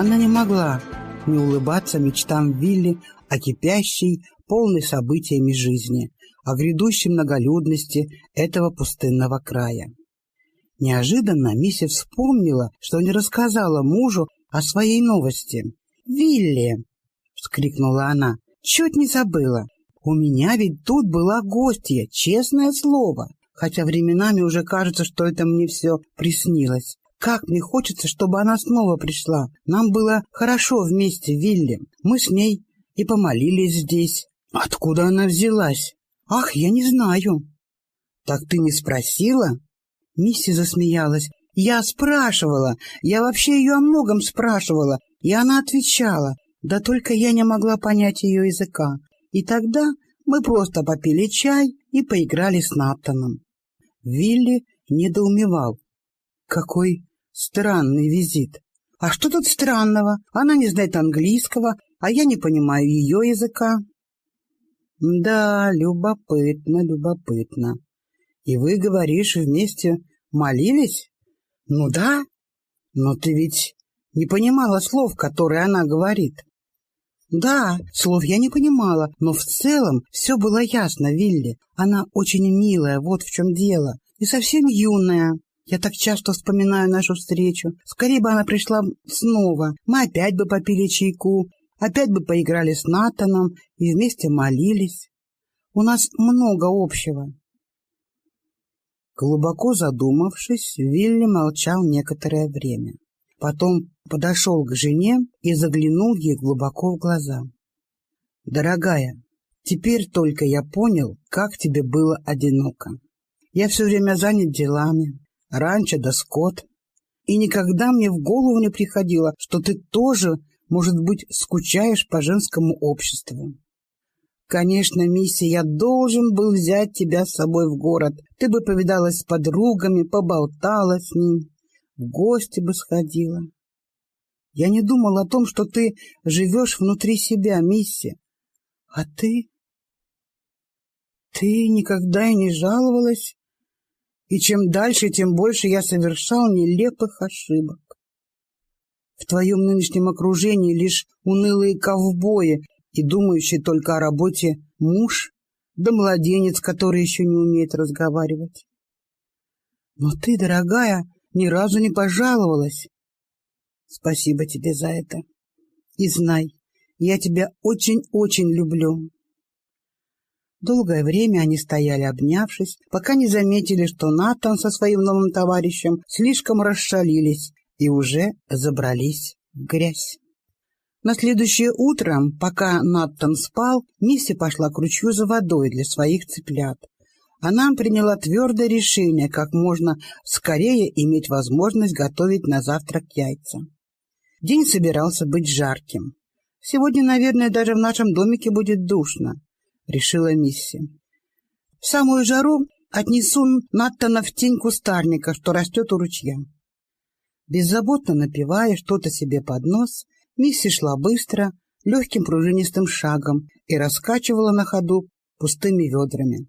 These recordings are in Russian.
Она не могла не улыбаться мечтам Вилли о кипящей, полной событиями жизни, о грядущей многолюдности этого пустынного края. Неожиданно Мисси вспомнила, что не рассказала мужу о своей новости. «Вилли!» — вскрикнула она. «Чуть не забыла. У меня ведь тут была гостья, честное слово. Хотя временами уже кажется, что это мне все приснилось. Как мне хочется, чтобы она снова пришла. Нам было хорошо вместе, Вилли. Мы с ней и помолились здесь. Откуда она взялась? Ах, я не знаю. Так ты не спросила? Мисси засмеялась. Я спрашивала. Я вообще ее о многом спрашивала. И она отвечала. Да только я не могла понять ее языка. И тогда мы просто попили чай и поиграли с Натаном. Вилли недоумевал. Какой странный визит. А что тут странного? Она не знает английского, а я не понимаю ее языка. Да, любопытно, любопытно. И вы, говоришь, вместе молились? Ну да. Но ты ведь не понимала слов, которые она говорит. Да, слов я не понимала, но в целом все было ясно, Вилли. Она очень милая, вот в чем дело, и совсем юная. Я так часто вспоминаю нашу встречу. Скорее бы она пришла снова. Мы опять бы попили чайку, опять бы поиграли с Натаном и вместе молились. У нас много общего. Глубоко задумавшись, Вилли молчал некоторое время. Потом подошел к жене и заглянул ей глубоко в глаза. «Дорогая, теперь только я понял, как тебе было одиноко. Я все время занят делами, раньше да скот, и никогда мне в голову не приходило, что ты тоже, может быть, скучаешь по женскому обществу. Конечно, Мисси, я должен был взять тебя с собой в город. Ты бы повидалась с подругами, поболтала с ним, в гости бы сходила. Я не думал о том, что ты живешь внутри себя, Мисси. А ты? Ты никогда и не жаловалась? И чем дальше, тем больше я совершал нелепых ошибок. В твоем нынешнем окружении лишь унылые ковбои, и думающий только о работе муж, да младенец, который еще не умеет разговаривать. Но ты, дорогая, ни разу не пожаловалась. Спасибо тебе за это. И знай, я тебя очень-очень люблю. Долгое время они стояли, обнявшись, пока не заметили, что Натан со своим новым товарищем слишком расшалились и уже забрались в грязь. На следующее утро, пока Наттон спал, Мисси пошла к ручью за водой для своих цыплят. Она приняла твердое решение как можно скорее иметь возможность готовить на завтрак яйца. День собирался быть жарким. «Сегодня, наверное, даже в нашем домике будет душно», — решила Мисси. «В самую жару отнесу Наттона в тень кустарника, что растет у ручья». Беззаботно напивая что-то себе под нос, Мисси шла быстро, легким пружинистым шагом и раскачивала на ходу пустыми ведрами.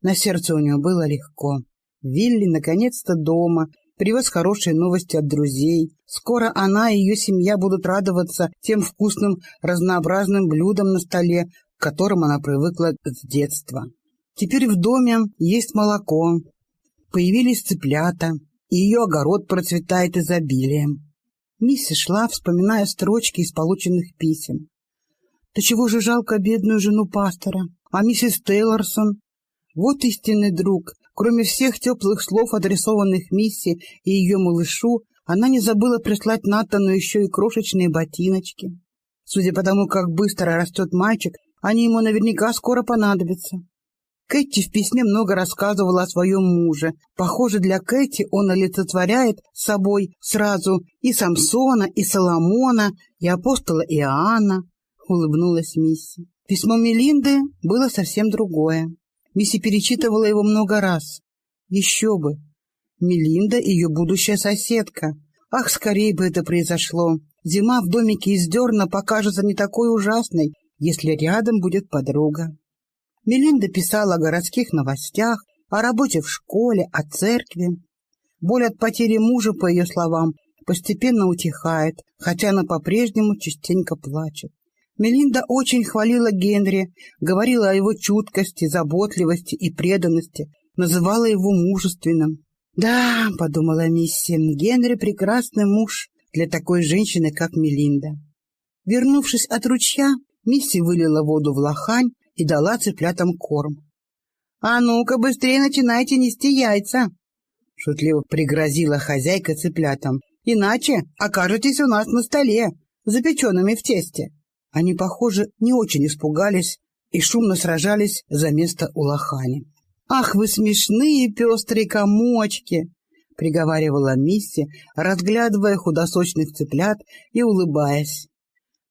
На сердце у нее было легко. Вилли наконец-то дома, привез хорошие новости от друзей. Скоро она и ее семья будут радоваться тем вкусным разнообразным блюдам на столе, которым она привыкла с детства. Теперь в доме есть молоко, появились цыплята, и ее огород процветает изобилием. Мисси шла, вспоминая строчки из полученных писем. Да чего же жалко бедную жену пастора, а миссис Тейлорсон? Вот истинный друг. Кроме всех теплых слов, адресованных Мисси и ее малышу, она не забыла прислать Натану еще и крошечные ботиночки. Судя по тому, как быстро растет мальчик, они ему наверняка скоро понадобятся. Кэти в письме много рассказывала о своем муже. Похоже, для Кэти он олицетворяет собой сразу и Самсона, и Соломона, и апостола Иоанна, — улыбнулась Мисси. Письмо Мелинды было совсем другое. Мисси перечитывала его много раз. Еще бы! Мелинда — ее будущая соседка. Ах, скорее бы это произошло! Зима в домике из дерна покажется не такой ужасной, если рядом будет подруга. Мелинда писала о городских новостях, о работе в школе, о церкви. Боль от потери мужа, по ее словам, постепенно утихает, хотя она по-прежнему частенько плачет. Мелинда очень хвалила Генри, говорила о его чуткости, заботливости и преданности, называла его мужественным. «Да», — подумала миссия, — «Генри — прекрасный муж для такой женщины, как Мелинда». Вернувшись от ручья, миссия вылила воду в лохань и дала цыплятам корм. «А ну-ка, быстрее начинайте нести яйца!» — шутливо пригрозила хозяйка цыплятам. «Иначе окажетесь у нас на столе, запеченными в тесте». Они, похоже, не очень испугались и шумно сражались за место у лохани. «Ах, вы смешные пестрые комочки!» — приговаривала Мисси, разглядывая худосочных цыплят и улыбаясь.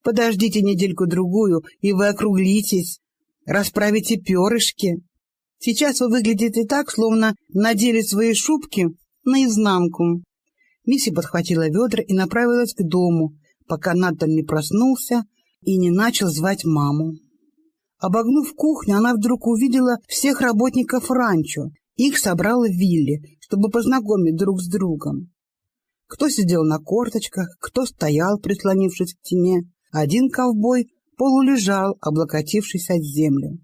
«Подождите недельку-другую, и вы округлитесь, расправите перышки. Сейчас вы выглядите так, словно надели свои шубки наизнанку». Мисси подхватила ведра и направилась к дому, пока Натан не проснулся, и не начал звать маму. Обогнув кухню, она вдруг увидела всех работников ранчо. Их собрала Вилли, чтобы познакомить друг с другом. Кто сидел на корточках, кто стоял, прислонившись к стене. Один ковбой полулежал, облокотившись от землю.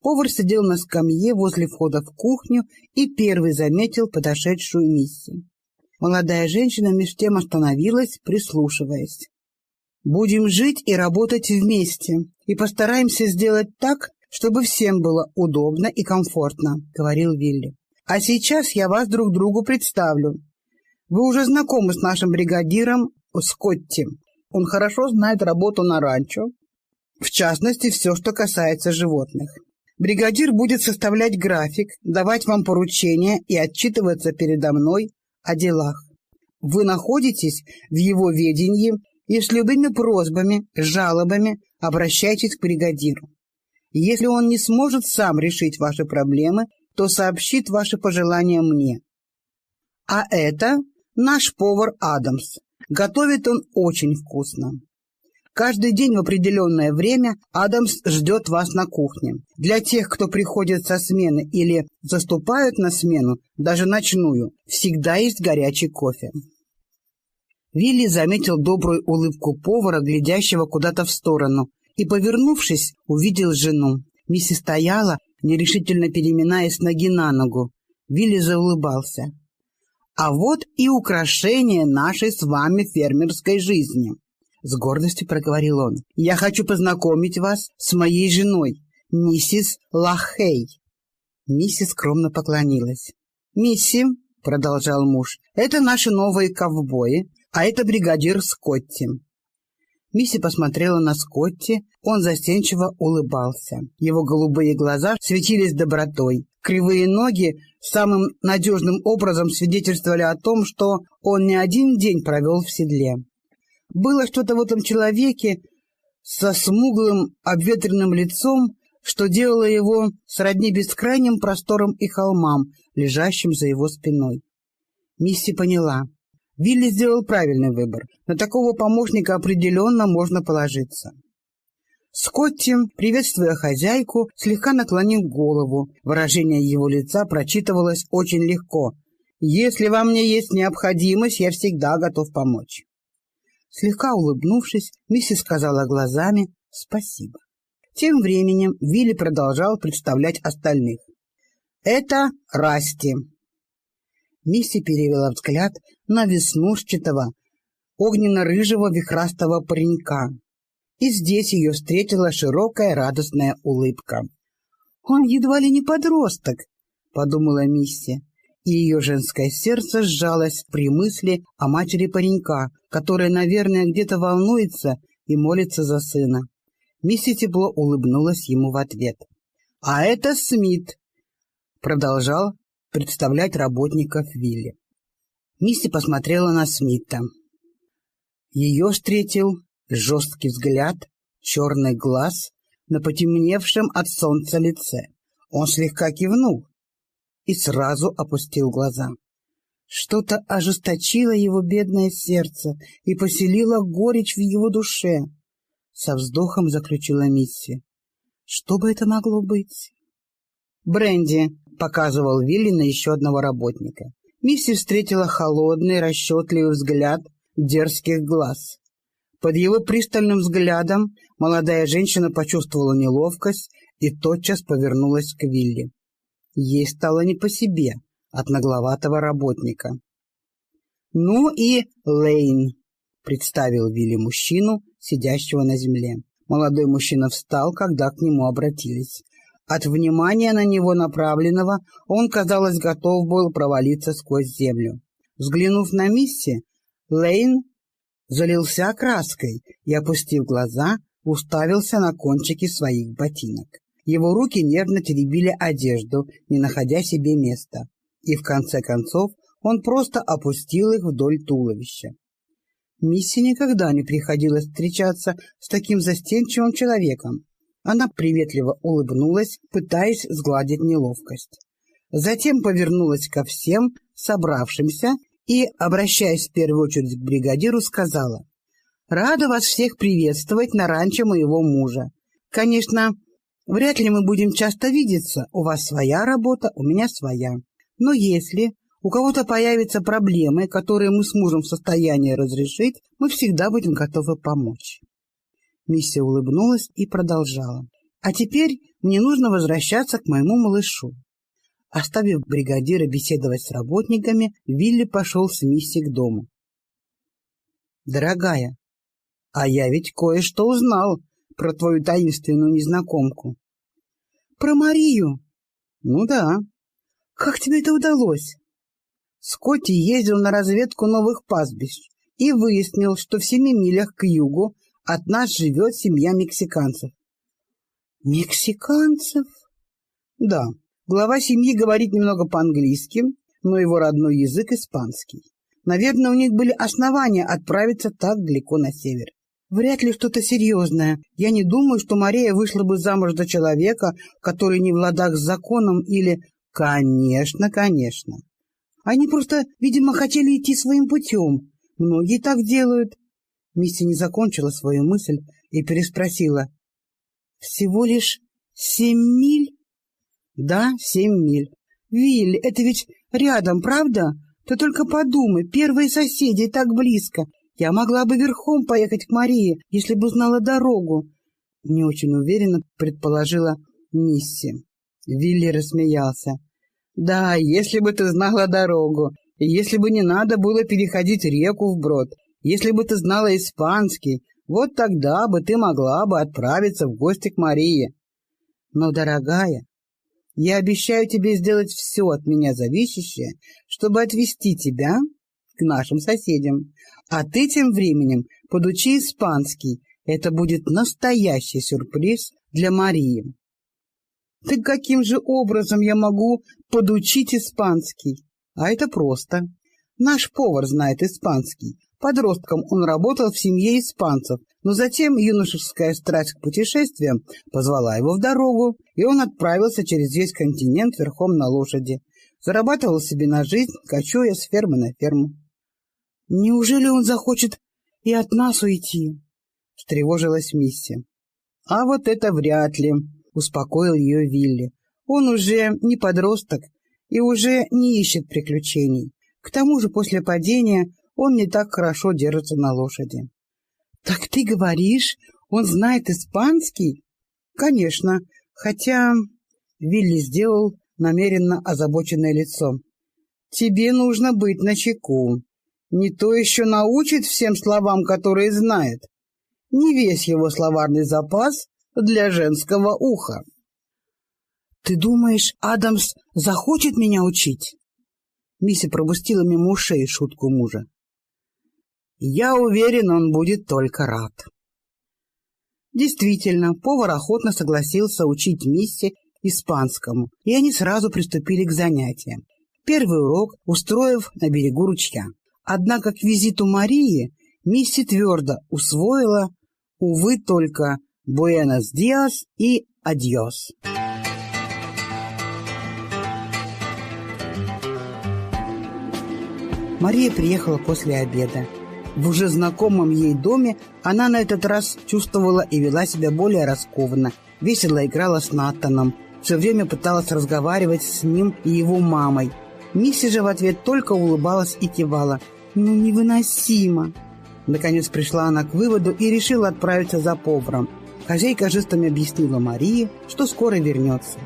Повар сидел на скамье возле входа в кухню и первый заметил подошедшую Мисси. Молодая женщина меж тем остановилась, прислушиваясь. Будем жить и работать вместе, и постараемся сделать так, чтобы всем было удобно и комфортно», — говорил Вилли. «А сейчас я вас друг другу представлю. Вы уже знакомы с нашим бригадиром Скотти. Он хорошо знает работу на ранчо, в частности, все, что касается животных. Бригадир будет составлять график, давать вам поручения и отчитываться передо мной о делах. Вы находитесь в его ведении и с любыми просьбами, жалобами обращайтесь к бригадиру. Если он не сможет сам решить ваши проблемы, то сообщит ваши пожелания мне. А это наш повар Адамс. Готовит он очень вкусно. Каждый день в определенное время Адамс ждет вас на кухне. Для тех, кто приходит со смены или заступают на смену, даже ночную, всегда есть горячий кофе. Вилли заметил добрую улыбку повара, глядящего куда-то в сторону, и, повернувшись, увидел жену. Миссис стояла, нерешительно переминаясь ноги на ногу. Вилли заулыбался. «А вот и украшение нашей с вами фермерской жизни», — с гордостью проговорил он. «Я хочу познакомить вас с моей женой, миссис Лахей». Миссис скромно поклонилась. «Мисси», — продолжал муж, — «это наши новые ковбои, а это бригадир Скотти. Мисси посмотрела на Скотти, он застенчиво улыбался. Его голубые глаза светились добротой. Кривые ноги самым надежным образом свидетельствовали о том, что он не один день провел в седле. Было что-то в этом человеке со смуглым обветренным лицом, что делало его сродни бескрайним просторам и холмам, лежащим за его спиной. Мисси поняла — Вилли сделал правильный выбор. На такого помощника определенно можно положиться. Скотти, приветствуя хозяйку, слегка наклонил голову. Выражение его лица прочитывалось очень легко. «Если во мне есть необходимость, я всегда готов помочь». Слегка улыбнувшись, миссис сказала глазами «спасибо». Тем временем Вилли продолжал представлять остальных. «Это Расти, Мисси перевела взгляд на веснушчатого, огненно-рыжего вихрастого паренька. И здесь ее встретила широкая радостная улыбка. «Он едва ли не подросток», — подумала Мисси, и ее женское сердце сжалось при мысли о матери паренька, которая, наверное, где-то волнуется и молится за сына. Мисси тепло улыбнулась ему в ответ. «А это Смит», — продолжал представлять работников вилли. Мисси посмотрела на Смита. Ее встретил жесткий взгляд, черный глаз на потемневшем от солнца лице. Он слегка кивнул и сразу опустил глаза. Что-то ожесточило его бедное сердце и поселило горечь в его душе. Со вздохом заключила Мисси. Что бы это могло быть? Бренди, показывал Вилли на еще одного работника. Мисси встретила холодный, расчетливый взгляд дерзких глаз. Под его пристальным взглядом молодая женщина почувствовала неловкость и тотчас повернулась к Вилли. Ей стало не по себе от нагловатого работника. «Ну и Лейн», — представил Вилли мужчину, сидящего на земле. Молодой мужчина встал, когда к нему обратились. От внимания на него направленного он, казалось, готов был провалиться сквозь землю. Взглянув на Мисси, Лейн залился краской и, опустив глаза, уставился на кончики своих ботинок. Его руки нервно теребили одежду, не находя себе места. И в конце концов он просто опустил их вдоль туловища. Мисси никогда не приходилось встречаться с таким застенчивым человеком. Она приветливо улыбнулась, пытаясь сгладить неловкость. Затем повернулась ко всем собравшимся и, обращаясь в первую очередь к бригадиру, сказала, «Рада вас всех приветствовать на ранчо моего мужа. Конечно, вряд ли мы будем часто видеться, у вас своя работа, у меня своя. Но если у кого-то появятся проблемы, которые мы с мужем в состоянии разрешить, мы всегда будем готовы помочь. Миссия улыбнулась и продолжала. А теперь мне нужно возвращаться к моему малышу. Оставив бригадира беседовать с работниками, Вилли пошел с Миссией к дому. «Дорогая, а я ведь кое-что узнал про твою таинственную незнакомку». «Про Марию?» «Ну да. Как тебе это удалось?» Скотти ездил на разведку новых пастбищ и выяснил, что в семи милях к югу от нас живет семья мексиканцев. Мексиканцев? Да. Глава семьи говорит немного по-английски, но его родной язык испанский. Наверное, у них были основания отправиться так далеко на север. Вряд ли что-то серьезное. Я не думаю, что Мария вышла бы замуж за человека, который не в ладах с законом или... Конечно, конечно. Они просто, видимо, хотели идти своим путем. Многие так делают. Мисси не закончила свою мысль и переспросила. «Всего лишь семь миль?» «Да, семь миль. Виль, это ведь рядом, правда? Ты только подумай, первые соседи так близко. Я могла бы верхом поехать к Марии, если бы знала дорогу». Не очень уверенно предположила Мисси. Вилли рассмеялся. «Да, если бы ты знала дорогу, если бы не надо было переходить реку вброд, если бы ты знала испанский, вот тогда бы ты могла бы отправиться в гости к Марии. Но, дорогая, я обещаю тебе сделать все от меня зависящее, чтобы отвезти тебя к нашим соседям. А ты тем временем подучи испанский. Это будет настоящий сюрприз для Марии. Так каким же образом я могу подучить испанский? А это просто. Наш повар знает испанский, Подростком он работал в семье испанцев, но затем юношеская страсть к путешествиям позвала его в дорогу, и он отправился через весь континент верхом на лошади. Зарабатывал себе на жизнь, кочуя с фермы на ферму. «Неужели он захочет и от нас уйти?» — встревожилась Мисси. «А вот это вряд ли», — успокоил ее Вилли. «Он уже не подросток и уже не ищет приключений. К тому же после падения он не так хорошо держится на лошади. — Так ты говоришь, он знает испанский? — Конечно, хотя... Вилли сделал намеренно озабоченное лицо. — Тебе нужно быть начеку. Не то еще научит всем словам, которые знает. Не весь его словарный запас для женского уха. — Ты думаешь, Адамс захочет меня учить? Мисси пропустила мимо ушей шутку мужа. Я уверен, он будет только рад. Действительно, повар охотно согласился учить Мисси испанскому, и они сразу приступили к занятиям. Первый урок устроив на берегу ручья. Однако к визиту Марии Мисси твердо усвоила, увы, только «Буэнос диас» и «Адьос». Мария приехала после обеда. В уже знакомом ей доме она на этот раз чувствовала и вела себя более раскованно, весело играла с Натаном, все время пыталась разговаривать с ним и его мамой. Мисси же в ответ только улыбалась и кивала. Ну, невыносимо. Наконец пришла она к выводу и решила отправиться за поваром. Хозяйка жестами объяснила Марии, что скоро вернется.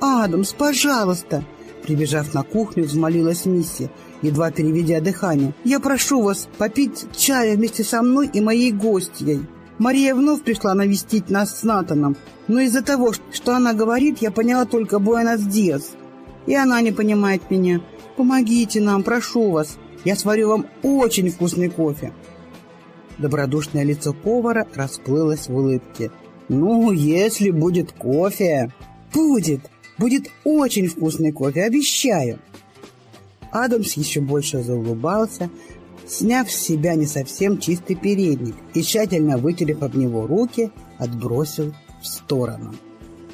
«Адамс, пожалуйста!» Прибежав на кухню, взмолилась Мисси, едва переведя дыхание. «Я прошу вас попить чая вместе со мной и моей гостьей». Мария вновь пришла навестить нас с Натаном, но из-за того, что она говорит, я поняла только Буэнос-Диас. И она не понимает меня. Помогите нам, прошу вас. Я сварю вам очень вкусный кофе. Добродушное лицо повара расплылось в улыбке. «Ну, если будет кофе...» «Будет! Будет очень вкусный кофе, обещаю!» Адамс еще больше заулыбался, сняв с себя не совсем чистый передник и, тщательно вытерев об него руки, отбросил в сторону.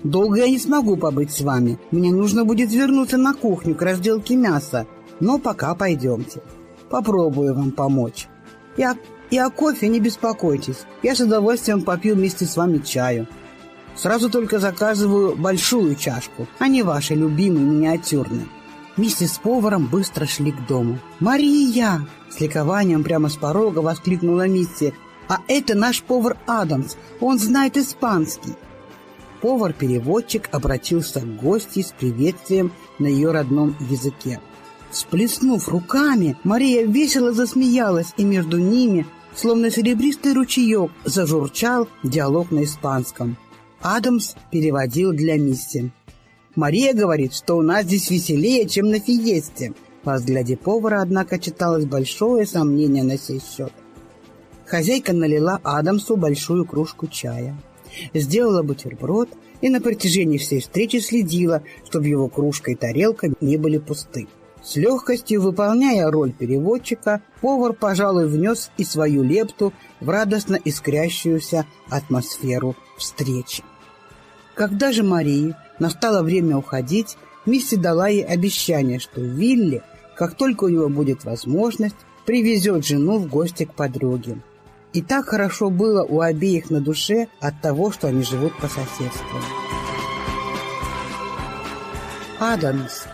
«Долго я не смогу побыть с вами. Мне нужно будет вернуться на кухню к разделке мяса. Но пока пойдемте. Попробую вам помочь. И о, кофе не беспокойтесь. Я с удовольствием попью вместе с вами чаю. Сразу только заказываю большую чашку, а не ваши любимые миниатюрные». Вместе с поваром быстро шли к дому. «Мария!» С ликованием прямо с порога воскликнула Мисси. «А это наш повар Адамс. Он знает испанский». Повар-переводчик обратился к гости с приветствием на ее родном языке. Всплеснув руками, Мария весело засмеялась, и между ними, словно серебристый ручеек, зажурчал диалог на испанском. Адамс переводил для Мисси. «Мария говорит, что у нас здесь веселее, чем на фиесте», во взгляде повара, однако, читалось большое сомнение на сей счет. Хозяйка налила Адамсу большую кружку чая, сделала бутерброд и на протяжении всей встречи следила, чтобы его кружка и тарелка не были пусты. С легкостью выполняя роль переводчика, повар, пожалуй, внес и свою лепту в радостно искрящуюся атмосферу встречи. Когда же Марии настало время уходить, Мисси дала ей обещание, что Вилли как только у него будет возможность, привезет жену в гости к подруге. И так хорошо было у обеих на душе от того, что они живут по соседству. «Адамс,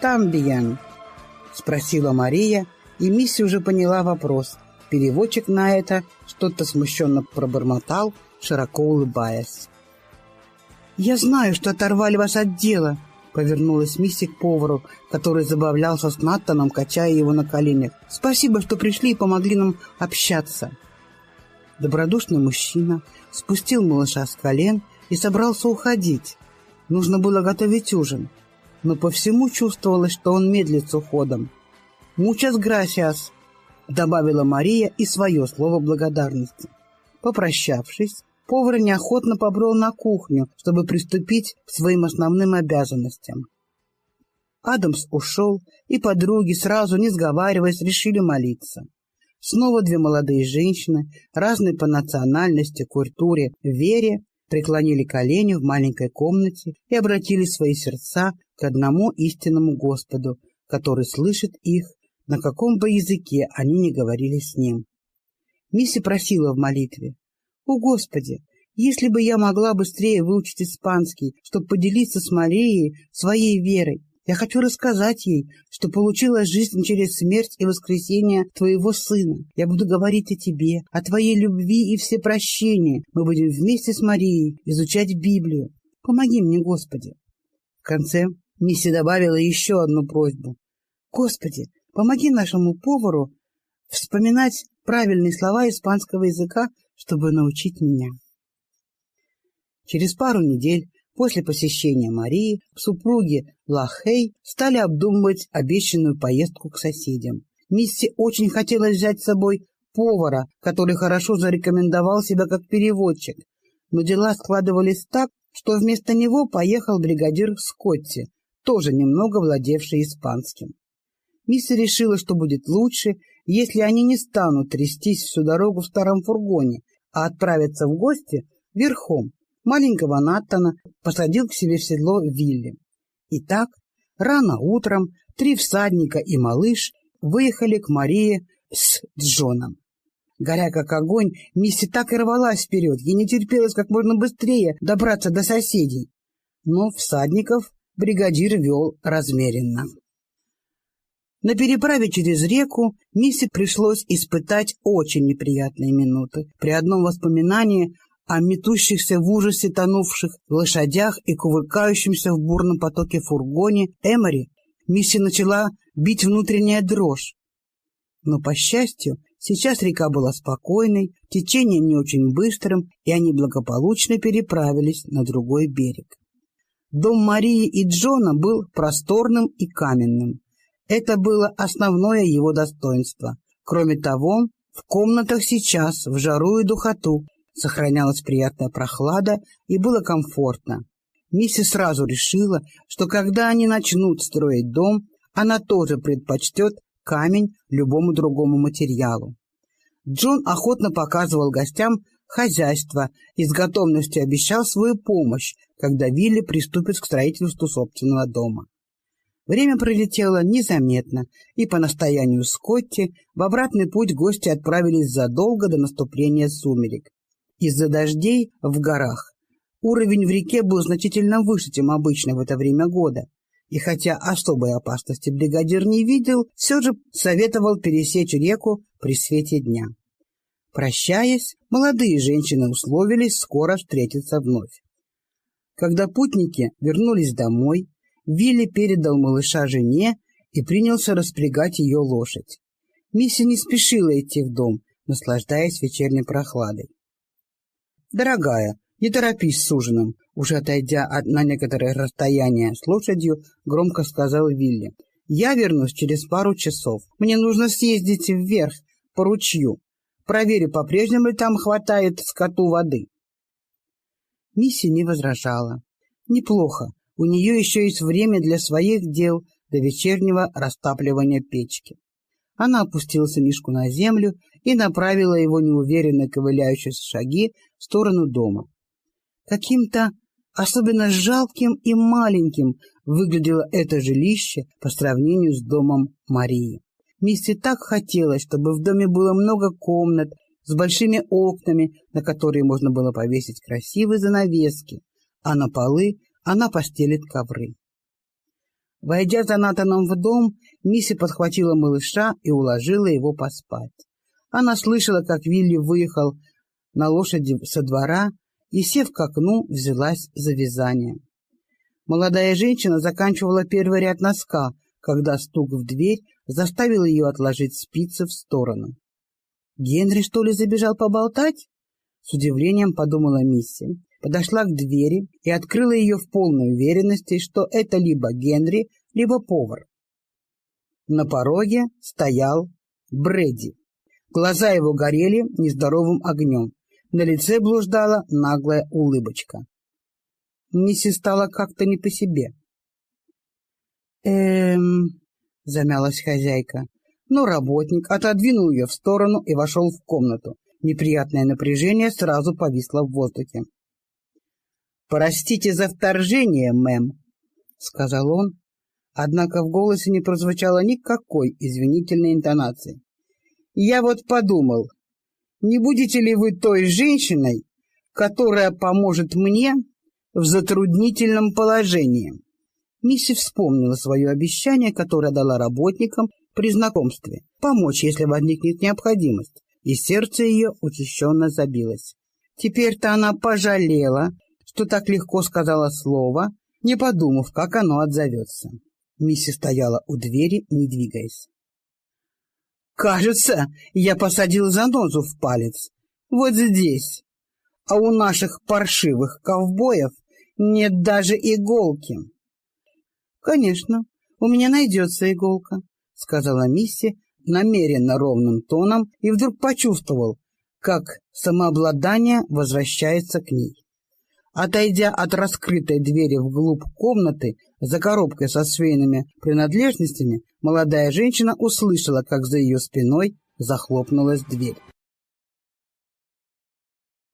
тамбиян?» — спросила Мария, и Мисси уже поняла вопрос. Переводчик на это что-то смущенно пробормотал, широко улыбаясь. «Я знаю, что оторвали вас от дела», Повернулась Мисси к повару, который забавлялся с Наттоном, качая его на коленях. «Спасибо, что пришли и помогли нам общаться». Добродушный мужчина спустил малыша с колен и собрался уходить. Нужно было готовить ужин, но по всему чувствовалось, что он медлит с уходом. «Мучас грасиас», — добавила Мария и свое слово благодарности. Попрощавшись, повар неохотно побрел на кухню, чтобы приступить к своим основным обязанностям. Адамс ушел, и подруги, сразу не сговариваясь, решили молиться. Снова две молодые женщины, разные по национальности, культуре, вере, преклонили колени в маленькой комнате и обратили свои сердца к одному истинному Господу, который слышит их, на каком бы языке они ни говорили с ним. Мисси просила в молитве, о, Господи! Если бы я могла быстрее выучить испанский, чтобы поделиться с Марией своей верой, я хочу рассказать ей, что получила жизнь через смерть и воскресение твоего сына. Я буду говорить о тебе, о твоей любви и всепрощении. Мы будем вместе с Марией изучать Библию. Помоги мне, Господи. В конце Мисси добавила еще одну просьбу. Господи, помоги нашему повару вспоминать правильные слова испанского языка чтобы научить меня. Через пару недель после посещения Марии супруги Лахей стали обдумывать обещанную поездку к соседям. Мисси очень хотелось взять с собой повара, который хорошо зарекомендовал себя как переводчик, но дела складывались так, что вместо него поехал бригадир Скотти, тоже немного владевший испанским. Мисси решила, что будет лучше, если они не станут трястись всю дорогу в старом фургоне, а отправятся в гости верхом. Маленького Наттона посадил к себе в седло Вилли. Итак, рано утром три всадника и малыш выехали к Марии с Джоном. Горя как огонь, Мисси так и рвалась вперед, ей не терпелось как можно быстрее добраться до соседей. Но всадников бригадир вел размеренно. На переправе через реку Миссе пришлось испытать очень неприятные минуты. При одном воспоминании о метущихся в ужасе тонувших лошадях и кувыркающемся в бурном потоке фургоне Эмори, Мисси начала бить внутренняя дрожь. Но, по счастью, сейчас река была спокойной, течение не очень быстрым, и они благополучно переправились на другой берег. Дом Марии и Джона был просторным и каменным. Это было основное его достоинство. Кроме того, в комнатах сейчас, в жару и духоту, сохранялась приятная прохлада и было комфортно. Миссис сразу решила, что когда они начнут строить дом, она тоже предпочтет камень любому другому материалу. Джон охотно показывал гостям хозяйство и с готовностью обещал свою помощь, когда Вилли приступит к строительству собственного дома. Время пролетело незаметно, и по настоянию Скотти в обратный путь гости отправились задолго до наступления сумерек. Из-за дождей в горах уровень в реке был значительно выше, чем обычно в это время года, и хотя особой опасности бригадир не видел, все же советовал пересечь реку при свете дня. Прощаясь, молодые женщины условились скоро встретиться вновь. Когда путники вернулись домой, Вилли передал малыша жене и принялся распрягать ее лошадь. Мисси не спешила идти в дом, наслаждаясь вечерней прохладой. «Дорогая, не торопись с ужином», уже отойдя от, на некоторое расстояние с лошадью, громко сказал Вилли. «Я вернусь через пару часов. Мне нужно съездить вверх, по ручью. Проверю, по-прежнему ли там хватает скоту воды». Мисси не возражала. «Неплохо. У нее еще есть время для своих дел до вечернего растапливания печки. Она опустила сынишку на землю и направила его неуверенно ковыляющие шаги в сторону дома. Каким-то особенно жалким и маленьким выглядело это жилище по сравнению с домом Марии. Миссе так хотелось, чтобы в доме было много комнат с большими окнами, на которые можно было повесить красивые занавески, а на полы она постелит ковры. Войдя за Натаном в дом, Мисси подхватила малыша и уложила его поспать. Она слышала, как Вилли выехал на лошади со двора и, сев к окну, взялась за вязание. Молодая женщина заканчивала первый ряд носка, когда стук в дверь заставил ее отложить спицы в сторону. «Генри, что ли, забежал поболтать?» С удивлением подумала Мисси подошла к двери и открыла ее в полной уверенности, что это либо Генри, либо повар. На пороге стоял Брэди. Глаза его горели нездоровым огнем. На лице блуждала наглая улыбочка. Миссис стала как-то не по себе. «Эм...» — замялась хозяйка. Но работник отодвинул ее в сторону и вошел в комнату. Неприятное напряжение сразу повисло в воздухе. «Простите за вторжение, мэм», — сказал он, однако в голосе не прозвучало никакой извинительной интонации. «Я вот подумал, не будете ли вы той женщиной, которая поможет мне в затруднительном положении?» Мисси вспомнила свое обещание, которое дала работникам при знакомстве, помочь, если возникнет необходимость, и сердце ее учащенно забилось. Теперь-то она пожалела, что так легко сказала слово, не подумав, как оно отзовется. Мисси стояла у двери, не двигаясь. «Кажется, я посадил занозу в палец. Вот здесь. А у наших паршивых ковбоев нет даже иголки». «Конечно, у меня найдется иголка», — сказала Мисси намеренно ровным тоном и вдруг почувствовал, как самообладание возвращается к ней. Отойдя от раскрытой двери вглубь комнаты за коробкой со швейными принадлежностями, молодая женщина услышала, как за ее спиной захлопнулась дверь.